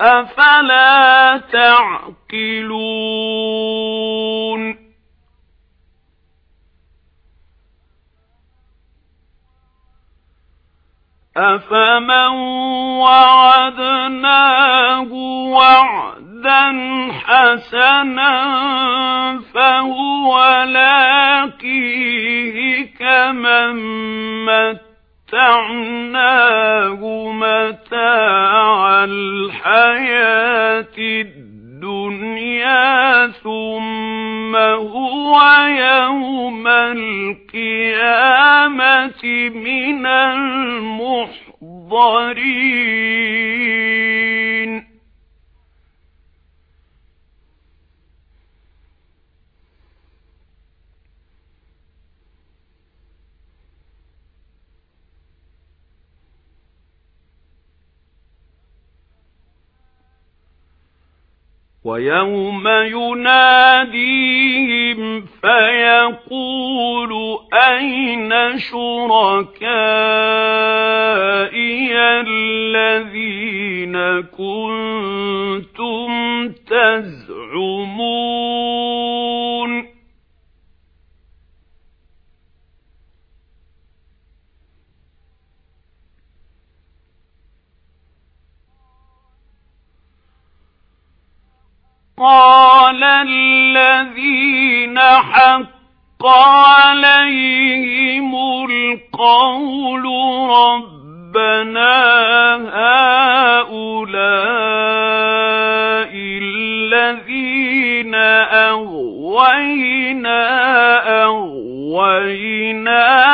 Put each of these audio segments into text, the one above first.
أَفَلَا تَعْقِلُونَ؟ أَفَمَن وَعَدْنَاهُ وَعْدًا حَسَنًا فَهُوَ لَاقِيهِ كَمَن مَّتَّعْنَاهُ مَتَاعَ الْحَيَاةِ الدُّنْيَا ثُمَّ هُوَ يَوْمَ الْقِيَامَةِ مِنَ الْمُحْضَرِينَ. وَيَوْمَ يُنَادِيهِمْ فَيَقُولُ أَيْنَ شُرَكَائِيَ الَّذِينَ كُنتُمْ قَالَ الَّذِينَ حَقَّ عَلَيْهِمُ الْقَوْلُ رَبَّنَا هَؤُلَاءِ الَّذِينَ أَغْوَيْنَا أَغْوَيْنَاهُمْ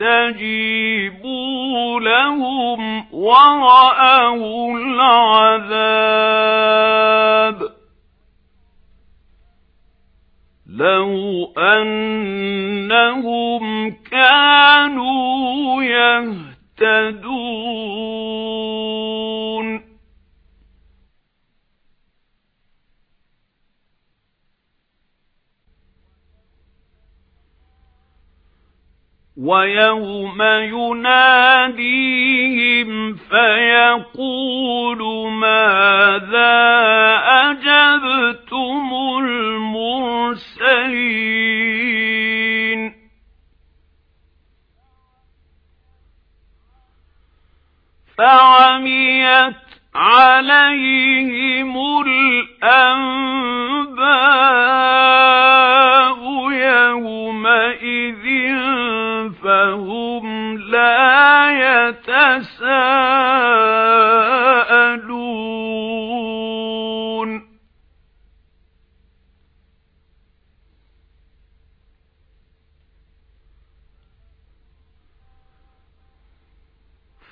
يَسْتَجِيبُوا لَهُمْ وَرَأَوُا الْعَذَابَ. لَوْ أَنَّهُمْ كَانُوا يَهْتَدُونَ. وَيَوْمَ يُنَادِيهِمْ فَيَقُولُ مَاذَا أَجَبْتُمُ الْمُرْسَلِينَ؟ فَعَمِيَتْ عَلَيْهِمُ الْأَنبَاءُ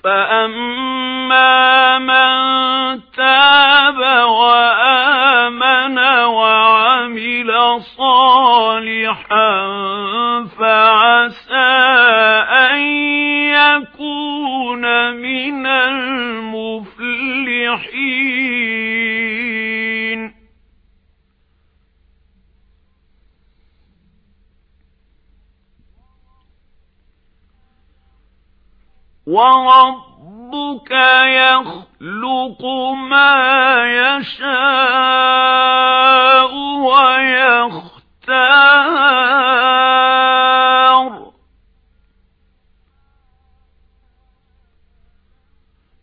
فَأَمَّا مَن تَابَ وَآمَنَ وَعَمِلَ صَالِحًا فَعَسَىٰ أَن يَكُونَ مِنَ الْمُفْلِحِينَ. وربك يخلق ما يشاء ويختار.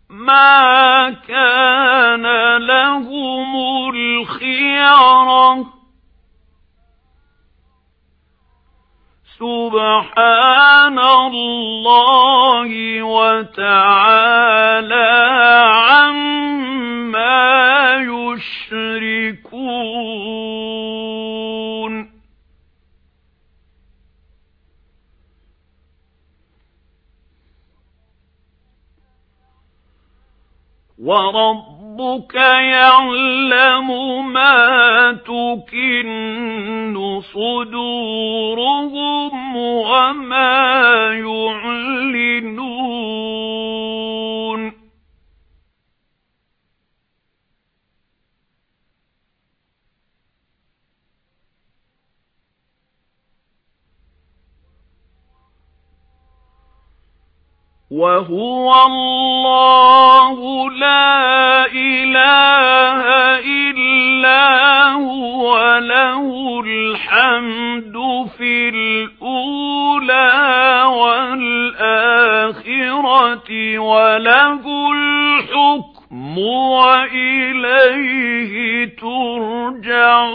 ما كان لهم الخيرة سبحان الله وتعالى عما يشركون. وربك يعلم ما تكن وهو الله لا إله إلا هو له الحمد في الأولى والآخرة وله الحكم وإليه ترجعون.